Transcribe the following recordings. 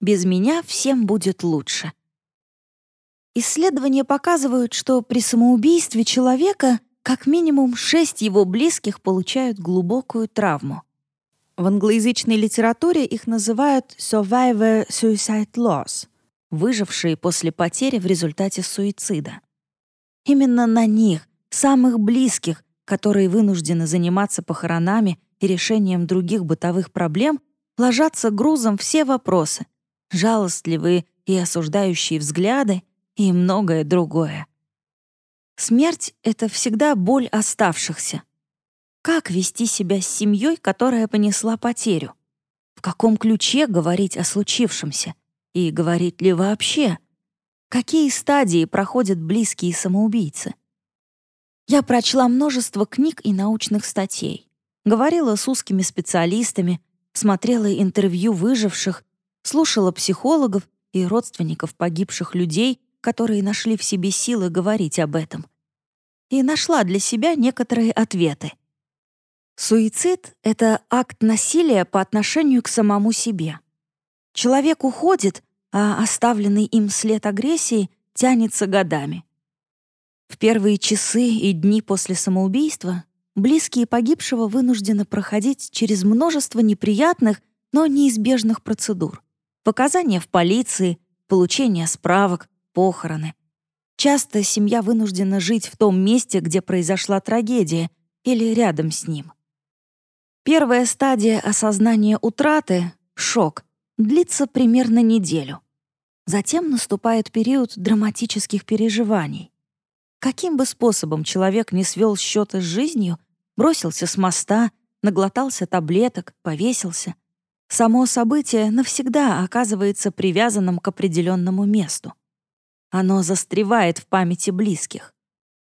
«Без меня всем будет лучше». Исследования показывают, что при самоубийстве человека как минимум шесть его близких получают глубокую травму. В англоязычной литературе их называют survivor suicide loss — выжившие после потери в результате суицида. Именно на них, самых близких, которые вынуждены заниматься похоронами и решением других бытовых проблем, ложатся грузом все вопросы, жалостливые и осуждающие взгляды и многое другое. Смерть — это всегда боль оставшихся. Как вести себя с семьей, которая понесла потерю? В каком ключе говорить о случившемся? И говорить ли вообще? Какие стадии проходят близкие самоубийцы? Я прочла множество книг и научных статей, говорила с узкими специалистами, смотрела интервью выживших, слушала психологов и родственников погибших людей, которые нашли в себе силы говорить об этом. И нашла для себя некоторые ответы. Суицид — это акт насилия по отношению к самому себе. Человек уходит, а оставленный им след агрессии тянется годами. В первые часы и дни после самоубийства близкие погибшего вынуждены проходить через множество неприятных, но неизбежных процедур. Показания в полиции, получение справок, похороны. Часто семья вынуждена жить в том месте, где произошла трагедия, или рядом с ним. Первая стадия осознания утраты — шок — длится примерно неделю. Затем наступает период драматических переживаний. Каким бы способом человек не свел счеты с жизнью, бросился с моста, наглотался таблеток, повесился, само событие навсегда оказывается привязанным к определенному месту. Оно застревает в памяти близких.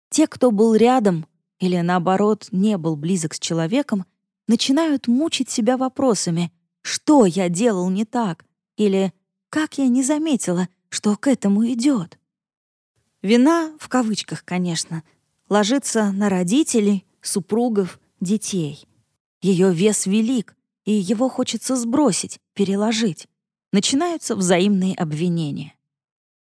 Те, кто был рядом или, наоборот, не был близок с человеком, начинают мучить себя вопросами «Что я делал не так?» или «Как я не заметила, что к этому идет?» Вина, в кавычках, конечно, ложится на родителей, супругов, детей. Ее вес велик, и его хочется сбросить, переложить. Начинаются взаимные обвинения.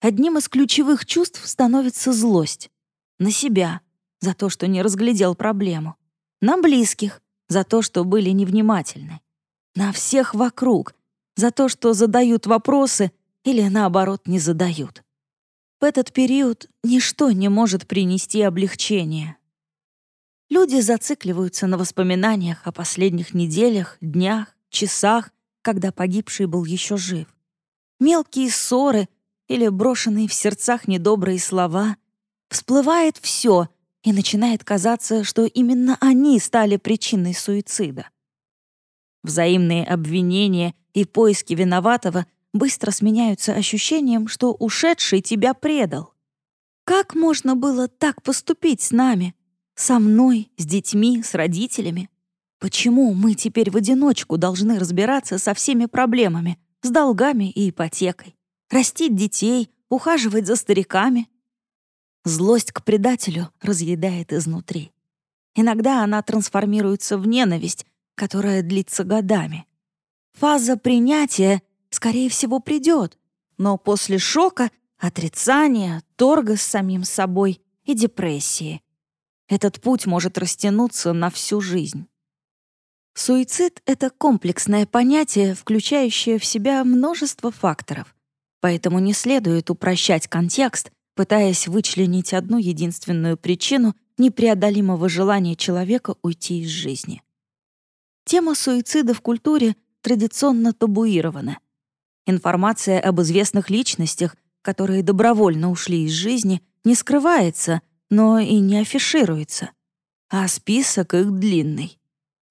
Одним из ключевых чувств становится злость. На себя, за то, что не разглядел проблему. На близких, за то, что были невнимательны. На всех вокруг, за то, что задают вопросы или, наоборот, не задают. В этот период ничто не может принести облегчение. Люди зацикливаются на воспоминаниях о последних неделях, днях, часах, когда погибший был еще жив. Мелкие ссоры или брошенные в сердцах недобрые слова, всплывает все, и начинает казаться, что именно они стали причиной суицида. Взаимные обвинения и поиски виноватого быстро сменяются ощущением, что ушедший тебя предал. Как можно было так поступить с нами? Со мной, с детьми, с родителями? Почему мы теперь в одиночку должны разбираться со всеми проблемами, с долгами и ипотекой? растить детей, ухаживать за стариками. Злость к предателю разъедает изнутри. Иногда она трансформируется в ненависть, которая длится годами. Фаза принятия, скорее всего, придет, но после шока, отрицания, торга с самим собой и депрессии. Этот путь может растянуться на всю жизнь. Суицид — это комплексное понятие, включающее в себя множество факторов поэтому не следует упрощать контекст, пытаясь вычленить одну единственную причину непреодолимого желания человека уйти из жизни. Тема суицида в культуре традиционно табуирована. Информация об известных личностях, которые добровольно ушли из жизни, не скрывается, но и не афишируется. А список их длинный.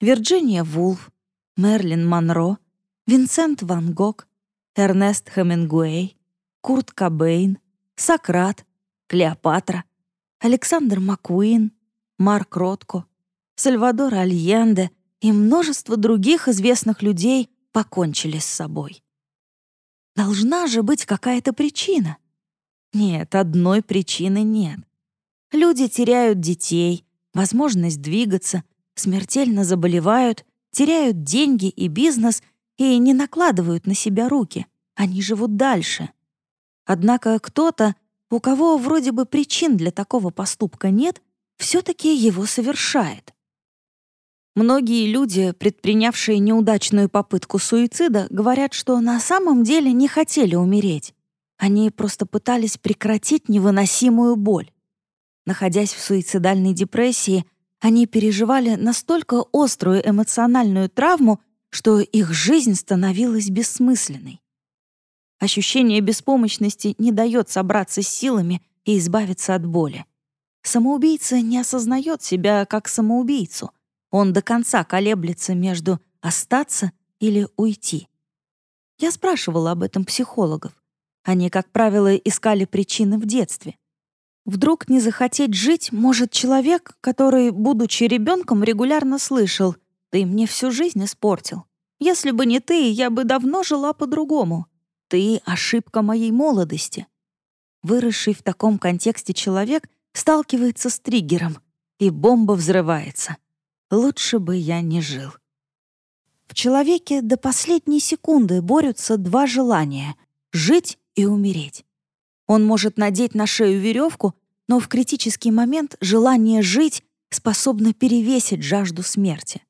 Вирджиния Вулф, Мерлин Монро, Винсент Ван Гог, Эрнест Хемингуэй, Курт Кобейн, Сократ, Клеопатра, Александр Маккуин, Марк Ротко, Сальвадор Альенде и множество других известных людей покончили с собой. Должна же быть какая-то причина. Нет, одной причины нет. Люди теряют детей, возможность двигаться, смертельно заболевают, теряют деньги и бизнес — и не накладывают на себя руки, они живут дальше. Однако кто-то, у кого вроде бы причин для такого поступка нет, все-таки его совершает. Многие люди, предпринявшие неудачную попытку суицида, говорят, что на самом деле не хотели умереть. Они просто пытались прекратить невыносимую боль. Находясь в суицидальной депрессии, они переживали настолько острую эмоциональную травму, что их жизнь становилась бессмысленной. Ощущение беспомощности не дает собраться с силами и избавиться от боли. Самоубийца не осознает себя как самоубийцу. Он до конца колеблется между остаться или уйти. Я спрашивала об этом психологов. Они, как правило, искали причины в детстве. Вдруг не захотеть жить может человек, который, будучи ребенком, регулярно слышал «Ты мне всю жизнь испортил. Если бы не ты, я бы давно жила по-другому. Ты — ошибка моей молодости». Выросший в таком контексте человек сталкивается с триггером, и бомба взрывается. Лучше бы я не жил. В человеке до последней секунды борются два желания — жить и умереть. Он может надеть на шею веревку, но в критический момент желание жить способно перевесить жажду смерти.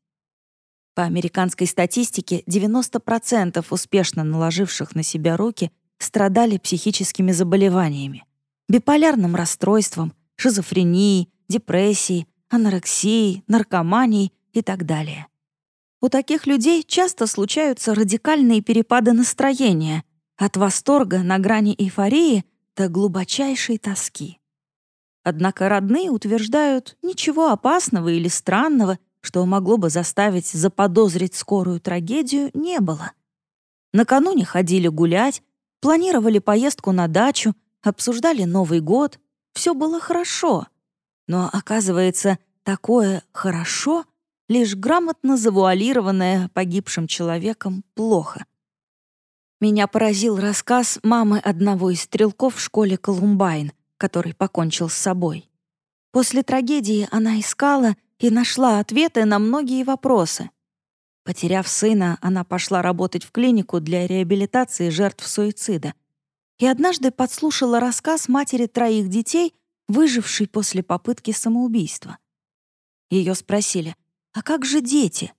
По американской статистике 90% успешно наложивших на себя руки страдали психическими заболеваниями, биполярным расстройством, шизофренией, депрессией, анорексией, наркоманией и так далее. У таких людей часто случаются радикальные перепады настроения, от восторга на грани эйфории до глубочайшей тоски. Однако родные утверждают, ничего опасного или странного, что могло бы заставить заподозрить скорую трагедию, не было. Накануне ходили гулять, планировали поездку на дачу, обсуждали Новый год. Все было хорошо. Но, оказывается, такое «хорошо» — лишь грамотно завуалированное погибшим человеком плохо — меня поразил рассказ мамы одного из стрелков в школе Колумбайн, который покончил с собой. После трагедии она искала и нашла ответы на многие вопросы. Потеряв сына, она пошла работать в клинику для реабилитации жертв суицида. И однажды подслушала рассказ матери троих детей, выжившей после попытки самоубийства. Ее спросили, «А как же дети?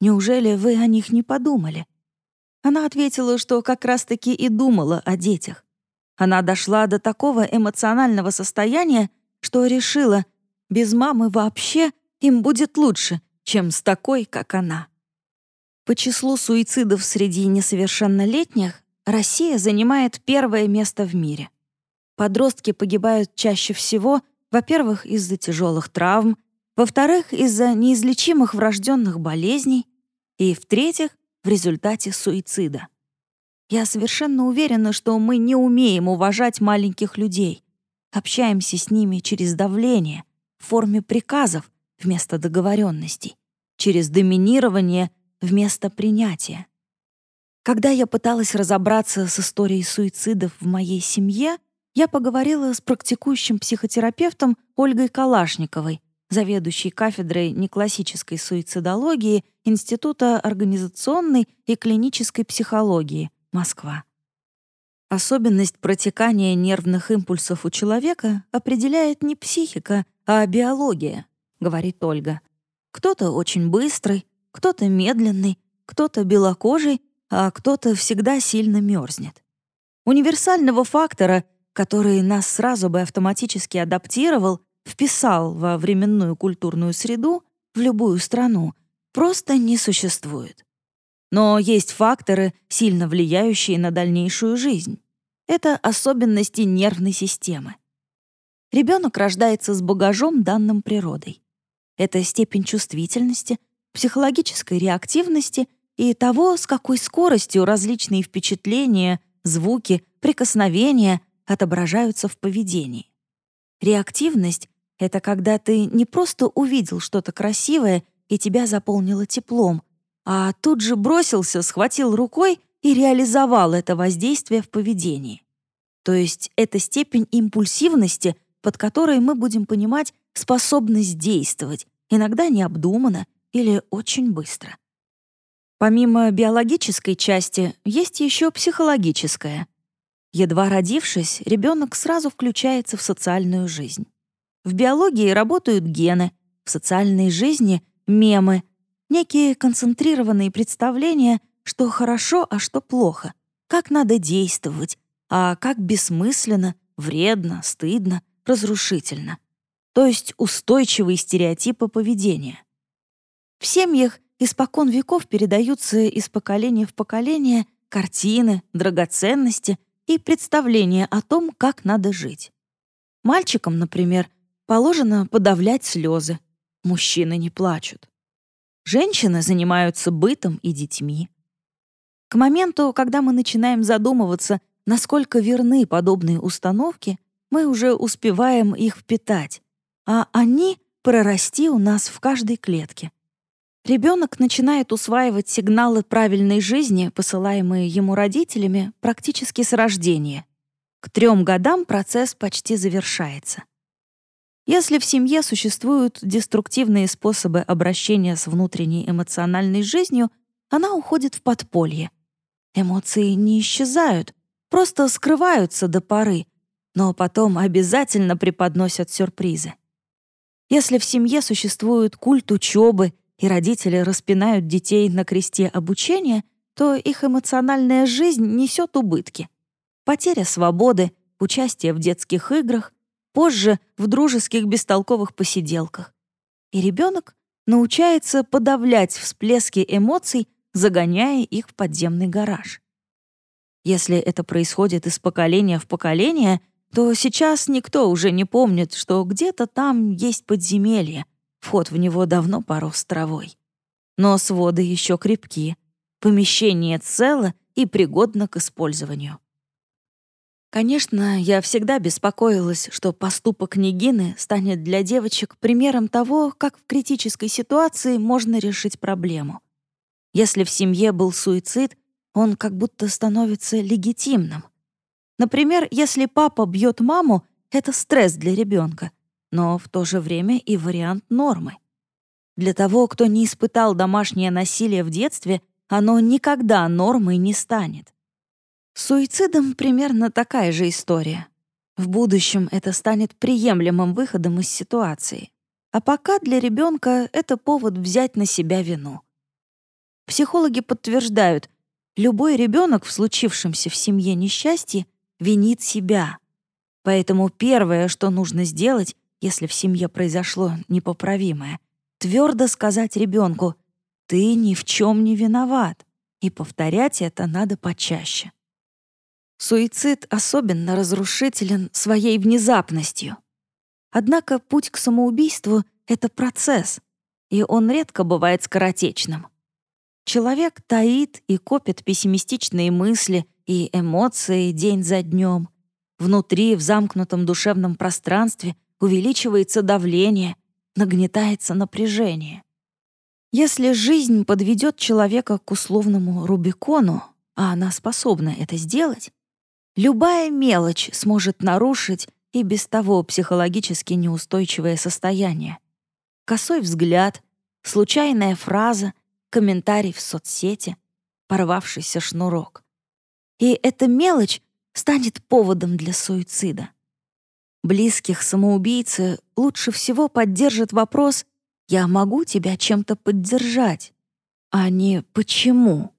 Неужели вы о них не подумали?» Она ответила, что как раз-таки и думала о детях. Она дошла до такого эмоционального состояния, что решила, без мамы вообще им будет лучше, чем с такой, как она. По числу суицидов среди несовершеннолетних Россия занимает первое место в мире. Подростки погибают чаще всего, во-первых, из-за тяжелых травм, во-вторых, из-за неизлечимых врожденных болезней, и, в-третьих, в результате суицида. Я совершенно уверена, что мы не умеем уважать маленьких людей, общаемся с ними через давление, в форме приказов вместо договоренностей, через доминирование вместо принятия. Когда я пыталась разобраться с историей суицидов в моей семье, я поговорила с практикующим психотерапевтом Ольгой Калашниковой, заведующей кафедрой неклассической суицидологии Института организационной и клинической психологии, Москва. Особенность протекания нервных импульсов у человека определяет не психика, а биология, говорит Ольга. Кто-то очень быстрый, кто-то медленный, кто-то белокожий, а кто-то всегда сильно мерзнет. Универсального фактора, который нас сразу бы автоматически адаптировал, вписал во временную культурную среду в любую страну, просто не существует. Но есть факторы, сильно влияющие на дальнейшую жизнь. Это особенности нервной системы. Ребенок рождается с багажом, данным природой. Это степень чувствительности, психологической реактивности и того, с какой скоростью различные впечатления, звуки, прикосновения отображаются в поведении. Реактивность это когда ты не просто увидел что-то красивое и тебя заполнило теплом, а тут же бросился, схватил рукой и реализовал это воздействие в поведении. То есть это степень импульсивности, под которой мы будем понимать способность действовать, иногда необдуманно или очень быстро. Помимо биологической части, есть еще психологическая. Едва родившись, ребенок сразу включается в социальную жизнь. В биологии работают гены, в социальной жизни — мемы, некие концентрированные представления, что хорошо, а что плохо, как надо действовать, а как бессмысленно, вредно, стыдно, разрушительно. То есть устойчивые стереотипы поведения. В семьях испокон веков передаются из поколения в поколение картины, драгоценности и представления о том, как надо жить. Мальчикам, например, положено подавлять слезы. Мужчины не плачут. Женщины занимаются бытом и детьми. К моменту, когда мы начинаем задумываться, насколько верны подобные установки, мы уже успеваем их впитать, а они прорасти у нас в каждой клетке. Ребенок начинает усваивать сигналы правильной жизни, посылаемые ему родителями, практически с рождения. К трем годам процесс почти завершается. Если в семье существуют деструктивные способы обращения с внутренней эмоциональной жизнью, она уходит в подполье. Эмоции не исчезают, просто скрываются до поры, но потом обязательно преподносят сюрпризы. Если в семье существует культ учебы и родители распинают детей на кресте обучения, то их эмоциональная жизнь несет убытки. Потеря свободы, участие в детских играх, позже в дружеских бестолковых посиделках. И ребенок научается подавлять всплески эмоций, загоняя их в подземный гараж. Если это происходит из поколения в поколение, то сейчас никто уже не помнит, что где-то там есть подземелье, вход в него давно порос травой. Но своды еще крепки, помещение цело и пригодно к использованию. Конечно, я всегда беспокоилась, что поступок Нигины станет для девочек примером того, как в критической ситуации можно решить проблему. Если в семье был суицид, он как будто становится легитимным. Например, если папа бьет маму, это стресс для ребенка, но в то же время и вариант нормы. Для того, кто не испытал домашнее насилие в детстве, оно никогда нормой не станет. С суицидом примерно такая же история. В будущем это станет приемлемым выходом из ситуации. А пока для ребенка это повод взять на себя вину. Психологи подтверждают, любой ребенок в случившемся в семье несчастье винит себя. Поэтому первое, что нужно сделать, если в семье произошло непоправимое, твердо сказать ребенку «ты ни в чем не виноват», и повторять это надо почаще. Суицид особенно разрушителен своей внезапностью. Однако путь к самоубийству — это процесс, и он редко бывает скоротечным. Человек таит и копит пессимистичные мысли и эмоции день за днем. Внутри, в замкнутом душевном пространстве, увеличивается давление, нагнетается напряжение. Если жизнь подведет человека к условному Рубикону, а она способна это сделать, Любая мелочь сможет нарушить и без того психологически неустойчивое состояние. Косой взгляд, случайная фраза, комментарий в соцсети, порвавшийся шнурок. И эта мелочь станет поводом для суицида. Близких самоубийцы лучше всего поддержит вопрос «Я могу тебя чем-то поддержать?» а не «Почему?».